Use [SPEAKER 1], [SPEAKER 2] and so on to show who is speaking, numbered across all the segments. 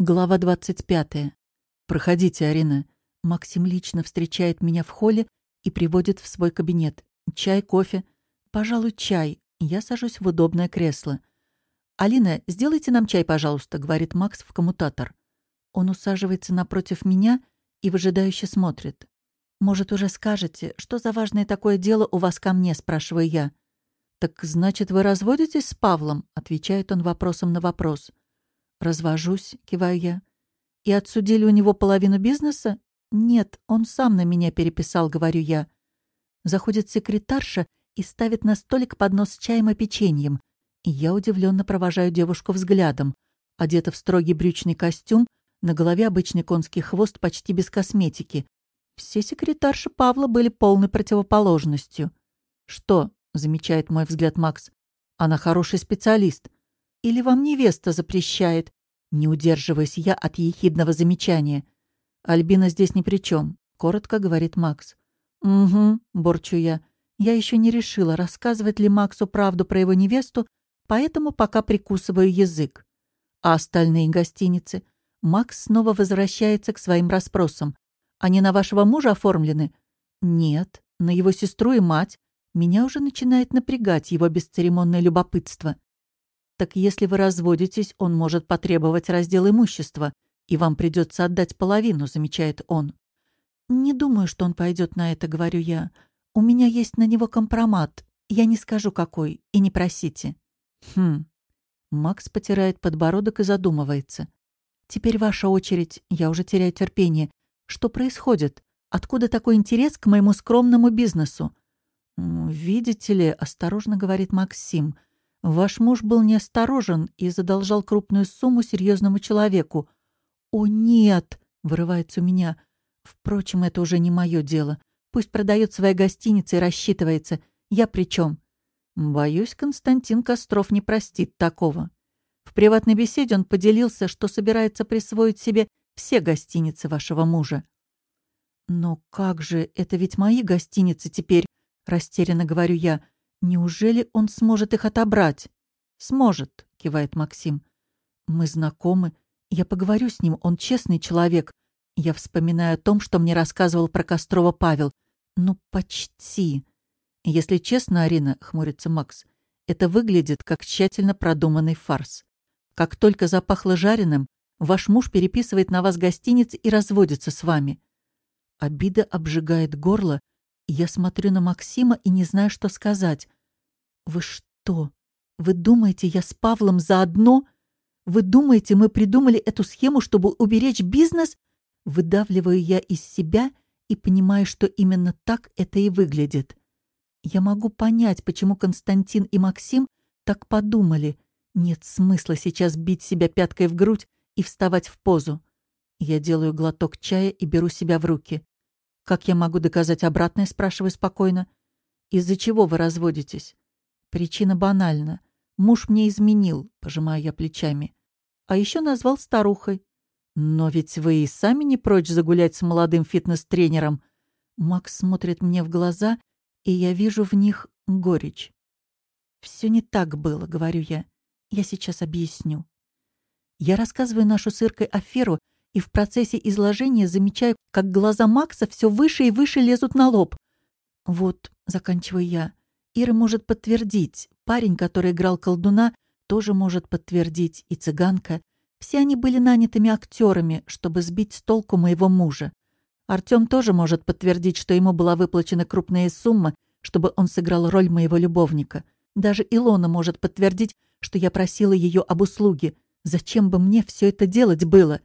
[SPEAKER 1] Глава 25. «Проходите, Арина». Максим лично встречает меня в холле и приводит в свой кабинет. Чай, кофе. Пожалуй, чай. Я сажусь в удобное кресло. «Алина, сделайте нам чай, пожалуйста», — говорит Макс в коммутатор. Он усаживается напротив меня и выжидающе смотрит. «Может, уже скажете, что за важное такое дело у вас ко мне?» — спрашиваю я. «Так значит, вы разводитесь с Павлом?» — отвечает он вопросом на вопрос. «Развожусь», — киваю я. «И отсудили у него половину бизнеса?» «Нет, он сам на меня переписал», — говорю я. Заходит секретарша и ставит на столик поднос с чаем и печеньем. И я удивленно провожаю девушку взглядом. Одета в строгий брючный костюм, на голове обычный конский хвост почти без косметики. Все секретарши Павла были полной противоположностью. «Что?» — замечает мой взгляд Макс. «Она хороший специалист. Или вам невеста запрещает?» Не удерживаясь я от ехидного замечания. «Альбина здесь ни при чем», — коротко говорит Макс. «Угу», — борчу я. Я еще не решила, рассказывать ли Максу правду про его невесту, поэтому пока прикусываю язык. А остальные гостиницы? Макс снова возвращается к своим расспросам. Они на вашего мужа оформлены? Нет, на его сестру и мать. Меня уже начинает напрягать его бесцеремонное любопытство. Так если вы разводитесь, он может потребовать раздел имущества, и вам придется отдать половину, замечает он. Не думаю, что он пойдет на это, говорю я. У меня есть на него компромат. Я не скажу, какой, и не просите. Хм. Макс потирает подбородок и задумывается. Теперь ваша очередь. Я уже теряю терпение. Что происходит? Откуда такой интерес к моему скромному бизнесу? «Видите ли», — осторожно говорит Максим, — Ваш муж был неосторожен и задолжал крупную сумму серьезному человеку. «О, нет!» — вырывается у меня. Впрочем, это уже не мое дело. Пусть продает свои гостиницы и рассчитывается. Я при чем? Боюсь, Константин Костров не простит такого. В приватной беседе он поделился, что собирается присвоить себе все гостиницы вашего мужа. «Но как же, это ведь мои гостиницы теперь», — растерянно говорю я. Неужели он сможет их отобрать? Сможет, кивает Максим. Мы знакомы. Я поговорю с ним, он честный человек. Я вспоминаю о том, что мне рассказывал про Кострова Павел. Ну, почти. Если честно, Арина, хмурится Макс, это выглядит как тщательно продуманный фарс. Как только запахло жареным, ваш муж переписывает на вас гостиниц и разводится с вами. Обида обжигает горло, я смотрю на Максима и не знаю, что сказать. «Вы что? Вы думаете, я с Павлом заодно? Вы думаете, мы придумали эту схему, чтобы уберечь бизнес?» Выдавливаю я из себя и понимаю, что именно так это и выглядит. Я могу понять, почему Константин и Максим так подумали. Нет смысла сейчас бить себя пяткой в грудь и вставать в позу. Я делаю глоток чая и беру себя в руки. «Как я могу доказать обратное?» — спрашиваю спокойно. «Из-за чего вы разводитесь?» «Причина банальна. Муж мне изменил», — пожимаю я плечами. «А еще назвал старухой». «Но ведь вы и сами не прочь загулять с молодым фитнес-тренером». Макс смотрит мне в глаза, и я вижу в них горечь. «Все не так было», — говорю я. «Я сейчас объясню». Я рассказываю нашу с Иркой аферу, и в процессе изложения замечаю, как глаза Макса все выше и выше лезут на лоб. Вот, заканчиваю я. Ира может подтвердить. Парень, который играл колдуна, тоже может подтвердить. И цыганка. Все они были нанятыми актерами, чтобы сбить с толку моего мужа. Артем тоже может подтвердить, что ему была выплачена крупная сумма, чтобы он сыграл роль моего любовника. Даже Илона может подтвердить, что я просила ее об услуге. Зачем бы мне все это делать было?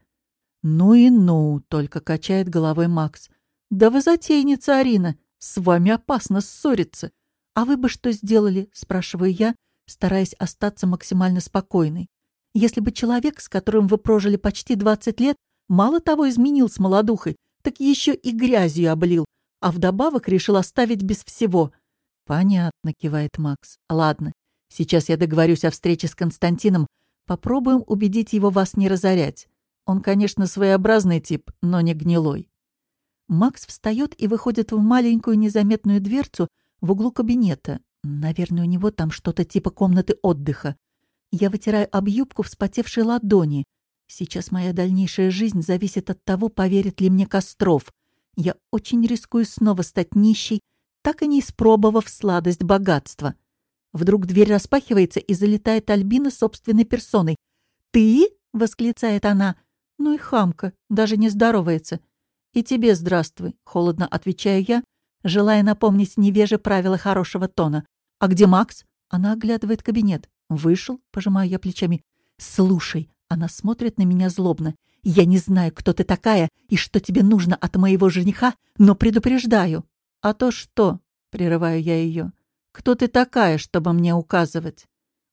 [SPEAKER 1] «Ну и ну!» — только качает головой Макс. «Да вы затейница, Арина! С вами опасно ссориться!» «А вы бы что сделали?» — спрашиваю я, стараясь остаться максимально спокойной. «Если бы человек, с которым вы прожили почти 20 лет, мало того изменил с молодухой, так еще и грязью облил, а вдобавок решил оставить без всего». «Понятно», — кивает Макс. «Ладно, сейчас я договорюсь о встрече с Константином. Попробуем убедить его вас не разорять. Он, конечно, своеобразный тип, но не гнилой. Макс встает и выходит в маленькую незаметную дверцу в углу кабинета. Наверное, у него там что-то типа комнаты отдыха. Я вытираю об юбку вспотевшей ладони. Сейчас моя дальнейшая жизнь зависит от того, поверит ли мне Костров. Я очень рискую снова стать нищей, так и не испробовав сладость богатства. Вдруг дверь распахивается, и залетает Альбина собственной персоной. «Ты?» — восклицает она. Ну и хамка, даже не здоровается. «И тебе здравствуй», — холодно отвечаю я, желая напомнить невеже правила хорошего тона. «А где Макс?» Она оглядывает кабинет. «Вышел?» — пожимаю я плечами. «Слушай», — она смотрит на меня злобно. «Я не знаю, кто ты такая и что тебе нужно от моего жениха, но предупреждаю». «А то что?» — прерываю я ее. «Кто ты такая, чтобы мне указывать?»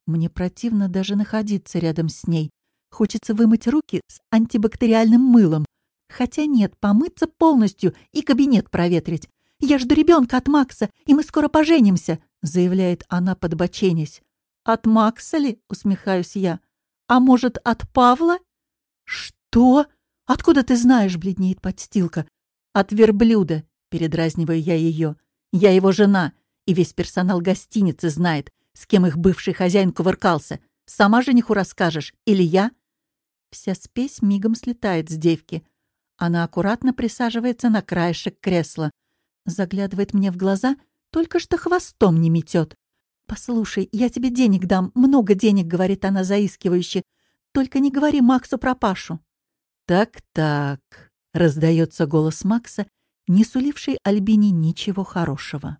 [SPEAKER 1] Мне противно даже находиться рядом с ней. Хочется вымыть руки с антибактериальным мылом. Хотя нет, помыться полностью и кабинет проветрить. «Я жду ребенка от Макса, и мы скоро поженимся», — заявляет она, подбоченясь. «От Макса ли?» — усмехаюсь я. «А может, от Павла?» «Что? Откуда ты знаешь?» — бледнеет подстилка. «От верблюда», — передразниваю я ее. «Я его жена, и весь персонал гостиницы знает, с кем их бывший хозяин кувыркался. Сама жениху расскажешь, или я?» Вся спесь мигом слетает с девки. Она аккуратно присаживается на краешек кресла. Заглядывает мне в глаза, только что хвостом не метет. «Послушай, я тебе денег дам, много денег», — говорит она заискивающе. «Только не говори Максу про Пашу». «Так-так», — раздается голос Макса, не суливший Альбине ничего хорошего.